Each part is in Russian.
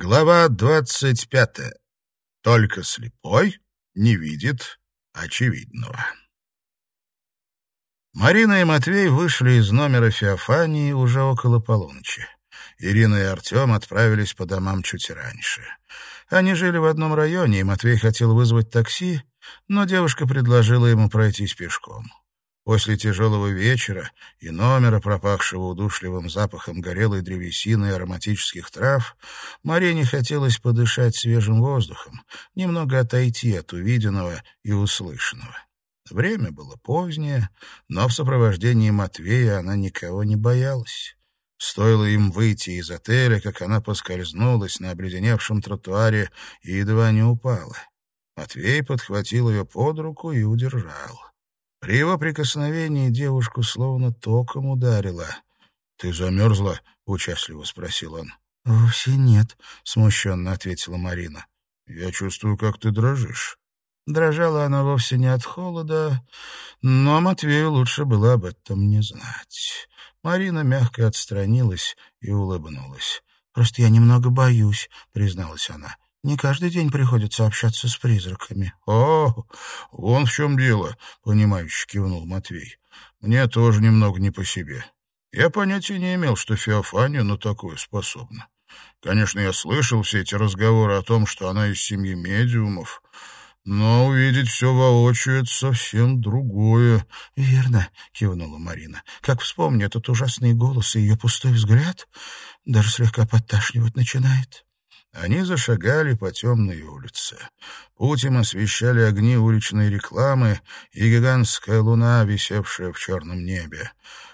Глава двадцать пятая. Только слепой не видит очевидного. Марина и Матвей вышли из номера Феофании уже около полуночи. Ирина и Артем отправились по домам чуть раньше. Они жили в одном районе, и Матвей хотел вызвать такси, но девушка предложила ему пройтись пешком. После тяжелого вечера и номера, пропахшего удушливым запахом горелой древесины и ароматических трав, Марине хотелось подышать свежим воздухом, немного отойти от увиденного и услышанного. Время было позднее, но в сопровождении Матвея она никого не боялась. Стоило им выйти из отеля, как она поскользнулась на обледеневшем тротуаре и едва не упала. Матвей подхватил ее под руку и удержал. При его прикосновении девушку словно током ударило. «Ты замерзла?» — участливо спросил он. «Вовсе нет», — смущенно ответила Марина. «Я чувствую, как ты дрожишь». Дрожала она вовсе не от холода, но Матвею лучше было об этом не знать. Марина мягко отстранилась и улыбнулась. «Просто я немного боюсь», — призналась она. Не каждый день приходится общаться с призраками. — О, вон в чем дело, — понимающе кивнул Матвей. — Мне тоже немного не по себе. Я понятия не имел, что Феофания на такое способна. Конечно, я слышал все эти разговоры о том, что она из семьи медиумов, но увидеть все воочию — это совсем другое. — Верно, — кивнула Марина. — Как вспомню этот ужасный голос и ее пустой взгляд, даже слегка подташнивать начинает. Они зашагали по темной улице. Путь им освещали огни уличной рекламы и гигантская луна, висевшая в черном небе.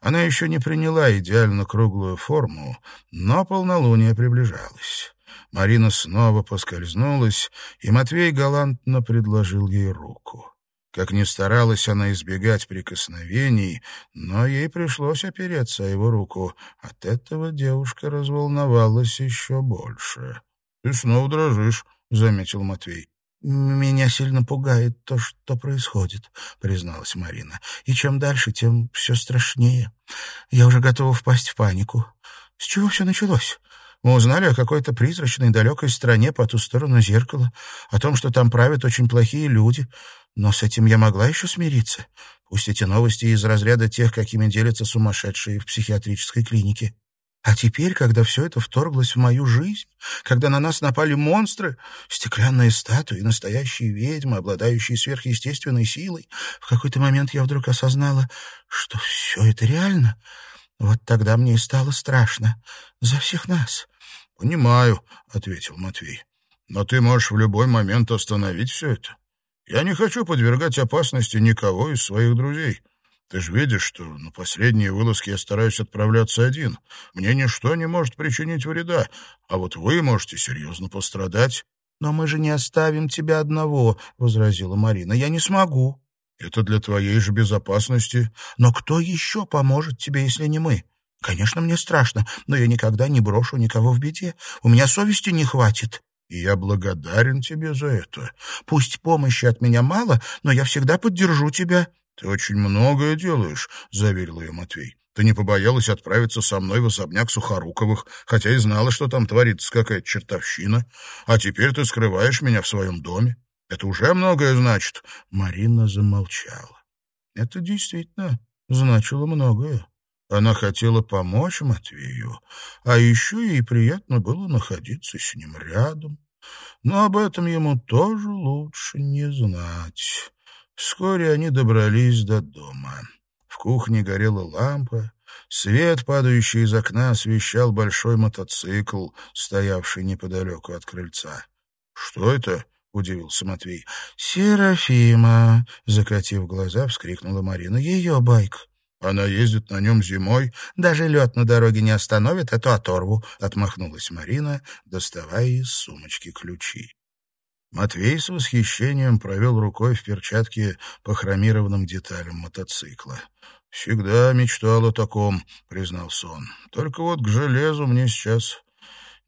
Она еще не приняла идеально круглую форму, но полнолуние приближалось. Марина снова поскользнулась, и Матвей галантно предложил ей руку. Как ни старалась она избегать прикосновений, но ей пришлось опереться о его руку. От этого девушка разволновалась еще больше. «Ты снова дрожишь», — заметил Матвей. «Меня сильно пугает то, что происходит», — призналась Марина. «И чем дальше, тем все страшнее. Я уже готова впасть в панику. С чего все началось? Мы узнали о какой-то призрачной далекой стране по ту сторону зеркала, о том, что там правят очень плохие люди. Но с этим я могла еще смириться. Пусть эти новости из разряда тех, какими делятся сумасшедшие в психиатрической клинике. А теперь, когда все это вторглось в мою жизнь, когда на нас напали монстры, стеклянные статуи, настоящие ведьмы, обладающие сверхъестественной силой, в какой-то момент я вдруг осознала, что все это реально. Вот тогда мне и стало страшно. За всех нас. — Понимаю, — ответил Матвей. — Но ты можешь в любой момент остановить все это. Я не хочу подвергать опасности никого из своих друзей. — ты же видишь, что на последние вылазки я стараюсь отправляться один. Мне ничто не может причинить вреда, а вот вы можете серьезно пострадать». «Но мы же не оставим тебя одного», — возразила Марина. «Я не смогу». «Это для твоей же безопасности». «Но кто еще поможет тебе, если не мы? Конечно, мне страшно, но я никогда не брошу никого в беде. У меня совести не хватит». И я благодарен тебе за это. Пусть помощи от меня мало, но я всегда поддержу тебя. «Ты очень многое делаешь», — заверил ее Матвей. «Ты не побоялась отправиться со мной в особняк Сухоруковых, хотя и знала, что там творится какая-то чертовщина. А теперь ты скрываешь меня в своем доме. Это уже многое значит». Марина замолчала. Это действительно значило многое. Она хотела помочь Матвею, а еще ей приятно было находиться с ним рядом. Но об этом ему тоже лучше не знать. Вскоре они добрались до дома. В кухне горела лампа. Свет, падающий из окна, освещал большой мотоцикл, стоявший неподалеку от крыльца. «Что это?» — удивился Матвей. «Серафима!» — закатив глаза, вскрикнула Марина. «Ее байк!» «Она ездит на нем зимой?» «Даже лед на дороге не остановит, а то оторву!» — отмахнулась Марина, доставая из сумочки ключи. Матвей с восхищением провел рукой в перчатке по хромированным деталям мотоцикла. «Всегда мечтал о таком», — признался он. «Только вот к железу мне сейчас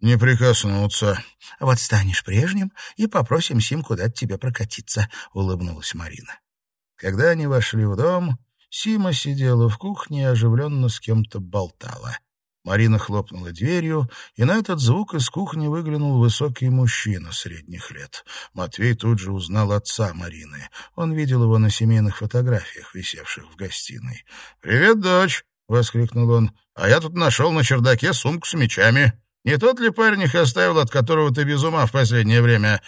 не прикоснуться». «Вот станешь прежним и попросим Сим куда-то тебе прокатиться», — улыбнулась Марина. Когда они вошли в дом, Сима сидела в кухне и оживленно с кем-то болтала. Марина хлопнула дверью, и на этот звук из кухни выглянул высокий мужчина средних лет. Матвей тут же узнал отца Марины. Он видел его на семейных фотографиях, висевших в гостиной. «Привет, дочь!» — воскликнул он. «А я тут нашел на чердаке сумку с мечами. Не тот ли парень их оставил, от которого ты без ума в последнее время?»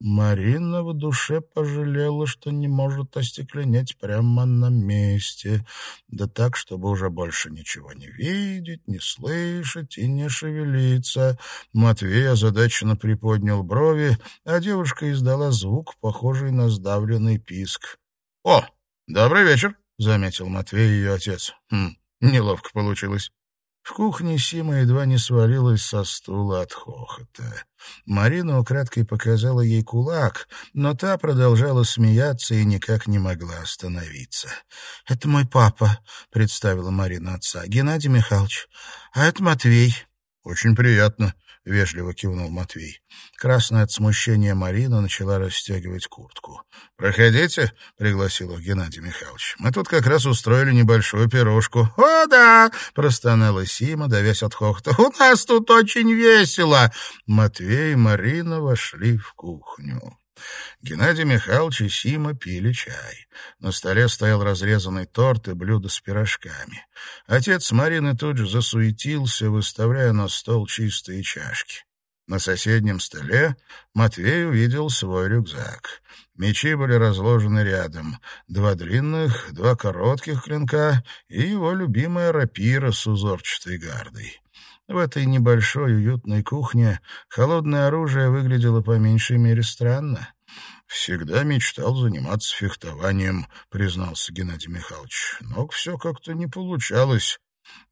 Марина в душе пожалела, что не может остекленеть прямо на месте, да так, чтобы уже больше ничего не видеть, не слышать и не шевелиться. Матвей озадаченно приподнял брови, а девушка издала звук, похожий на сдавленный писк. — О, добрый вечер, — заметил Матвей ее отец. Хм, неловко получилось. В кухне Сима едва не свалилась со стула от хохота. Марина украдкой показала ей кулак, но та продолжала смеяться и никак не могла остановиться. — Это мой папа, — представила Марина отца, — Геннадий Михайлович. А это Матвей. — Очень приятно, — вежливо кивнул Матвей. Красная от смущения Марина начала расстегивать куртку. «Проходите», — пригласил их Геннадий Михайлович. «Мы тут как раз устроили небольшую пирожку». «О, да!» — простонала Сима, давясь от хохота. «У нас тут очень весело!» Матвей и Марина вошли в кухню. Геннадий Михайлович и Сима пили чай. На столе стоял разрезанный торт и блюдо с пирожками. Отец Марины тут же засуетился, выставляя на стол чистые чашки. На соседнем столе Матвей увидел свой рюкзак. Мечи были разложены рядом. Два длинных, два коротких клинка и его любимая рапира с узорчатой гардой. В этой небольшой уютной кухне холодное оружие выглядело по меньшей мере странно. «Всегда мечтал заниматься фехтованием», — признался Геннадий Михайлович. «Но все как-то не получалось.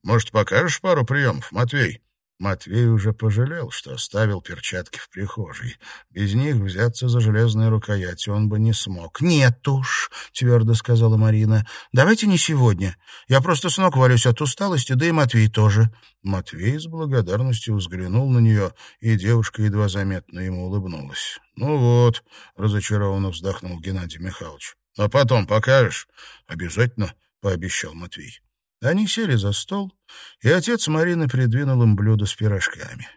Может, покажешь пару приемов, Матвей?» Матвей уже пожалел, что оставил перчатки в прихожей. Без них взяться за железные рукояти он бы не смог. «Нет уж», — твердо сказала Марина, — «давайте не сегодня. Я просто с ног валюсь от усталости, да и Матвей тоже». Матвей с благодарностью взглянул на нее, и девушка едва заметно ему улыбнулась. «Ну вот», — разочарованно вздохнул Геннадий Михайлович. «А потом покажешь?» «Обязательно», — пообещал Матвей. Они сели за стол, и отец Марины придвинул им блюдо с пирожками.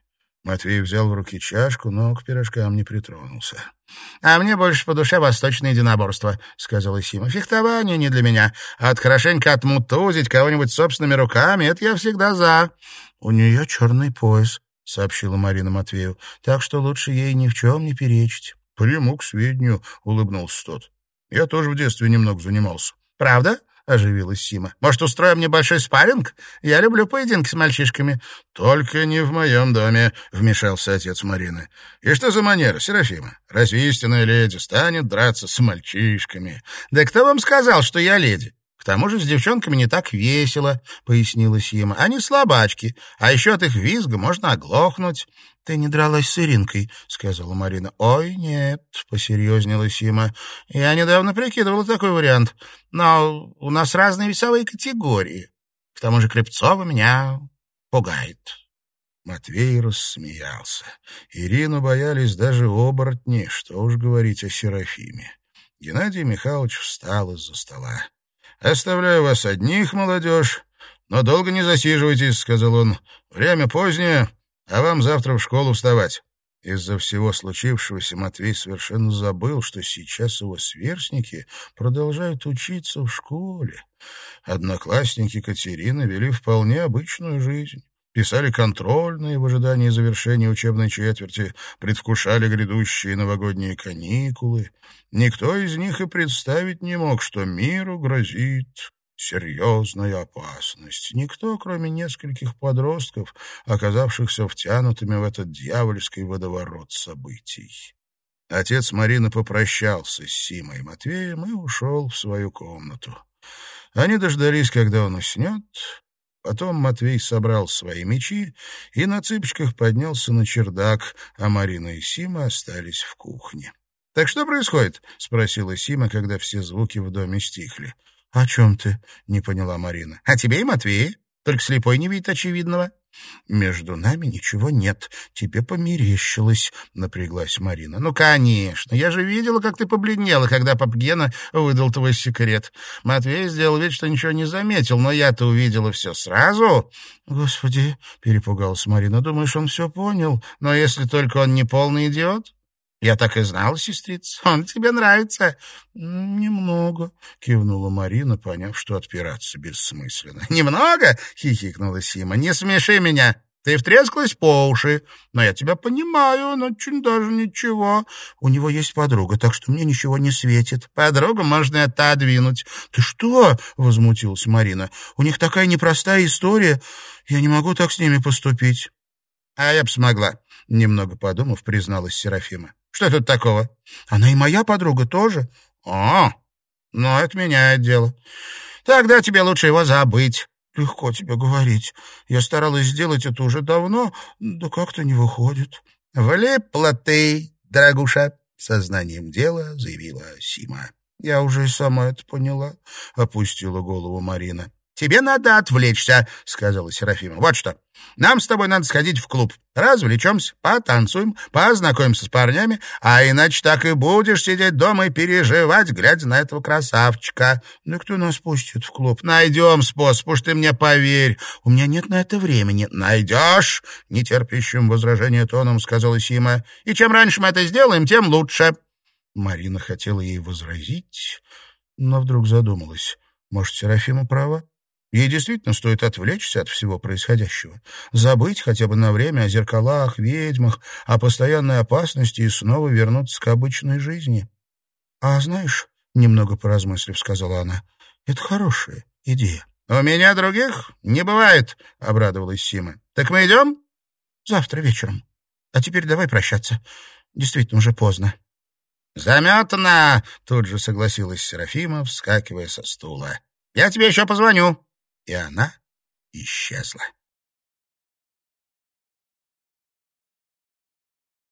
Матвей взял в руки чашку, но к пирожкам не притронулся. — А мне больше по душе восточное единоборство, — сказала Сима. — Фехтование не для меня. А от хорошенько отмутузить кого-нибудь собственными руками — это я всегда за. — У нее черный пояс, — сообщила Марина Матвею, — так что лучше ей ни в чем не перечить. — Приму к сведению, — улыбнулся тот. — Я тоже в детстве немного занимался. — Правда? — оживилась Сима. «Может, устроим небольшой спарринг? Я люблю поединки с мальчишками». «Только не в моем доме», — вмешался отец Марины. «И что за манера, Серафима? Разве истинная леди станет драться с мальчишками?» «Да кто вам сказал, что я леди? К тому же с девчонками не так весело», — пояснила Сима. «Они слабачки, а еще от их визга можно оглохнуть». «Ты не дралась с Иринкой», — сказала Марина. «Ой, нет», — посерьезнела Сима. «Я недавно прикидывала такой вариант. Но у нас разные весовые категории. К тому же Крепцова меня пугает». Матвей рассмеялся. Ирину боялись даже оборотни, что уж говорить о Серафиме. Геннадий Михайлович встал из-за стола. «Оставляю вас одних, молодежь, но долго не засиживайтесь», — сказал он. «Время позднее, а вам завтра в школу вставать». Из-за всего случившегося Матвей совершенно забыл, что сейчас его сверстники продолжают учиться в школе. Одноклассники Катерины вели вполне обычную жизнь писали контрольные в ожидании завершения учебной четверти, предвкушали грядущие новогодние каникулы. Никто из них и представить не мог, что миру грозит серьезная опасность. Никто, кроме нескольких подростков, оказавшихся втянутыми в этот дьявольский водоворот событий. Отец Марины попрощался с Симой Матвеем и ушел в свою комнату. Они дождались, когда он уснет. Потом Матвей собрал свои мечи и на цыпочках поднялся на чердак, а Марина и Сима остались в кухне. «Так что происходит?» — спросила Сима, когда все звуки в доме стихли. «О чем ты?» — не поняла Марина. «А тебе и Матвей. Только слепой не видит очевидного». «Между нами ничего нет. Тебе померещилось», — напряглась Марина. «Ну, конечно. Я же видела, как ты побледнела, когда пап Гена выдал твой секрет. Матвей сделал вид, что ничего не заметил, но я-то увидела все сразу». «Господи», — перепугалась Марина, — «думаешь, он все понял? Но если только он не полный идиот?» «Я так и знала, сестрица. Он тебе нравится?» «Немного», — кивнула Марина, поняв, что отпираться бессмысленно. «Немного?» — хихикнула Сима. «Не смеши меня. Ты втрескалась по уши. Но я тебя понимаю, он очень даже ничего. У него есть подруга, так что мне ничего не светит. Подругу можно отодвинуть». «Ты что?» — возмутилась Марина. «У них такая непростая история. Я не могу так с ними поступить». «А я бы смогла», — немного подумав, призналась Серафима. Что тут такого? Она и моя подруга тоже. О, ну это меняет дело. Тогда тебе лучше его забыть. Легко тебе говорить. Я старалась сделать это уже давно, да как-то не выходит. Влипла ты, дорогуша, сознанием дела заявила Сима. Я уже и сама это поняла, опустила голову Марина. «Тебе надо отвлечься», — сказала Серафима. «Вот что. Нам с тобой надо сходить в клуб. Развлечемся, потанцуем, познакомимся с парнями, а иначе так и будешь сидеть дома и переживать, глядя на этого красавчика. Ну кто нас пустит в клуб? Найдем способ, уж ты мне поверь. У меня нет на это времени. Найдешь, нетерпящим возражения тоном сказала Сима. И чем раньше мы это сделаем, тем лучше. Марина хотела ей возразить, но вдруг задумалась. Может, Серафима права? Ей действительно стоит отвлечься от всего происходящего, забыть хотя бы на время о зеркалах, ведьмах, о постоянной опасности и снова вернуться к обычной жизни. — А знаешь, — немного поразмыслив, сказала она, — это хорошая идея. — У меня других не бывает, — обрадовалась Сима. — Так мы идем? — Завтра вечером. А теперь давай прощаться. Действительно, уже поздно. — Заметно, — тут же согласилась Серафима, вскакивая со стула. — Я тебе еще позвоню и она исчезла.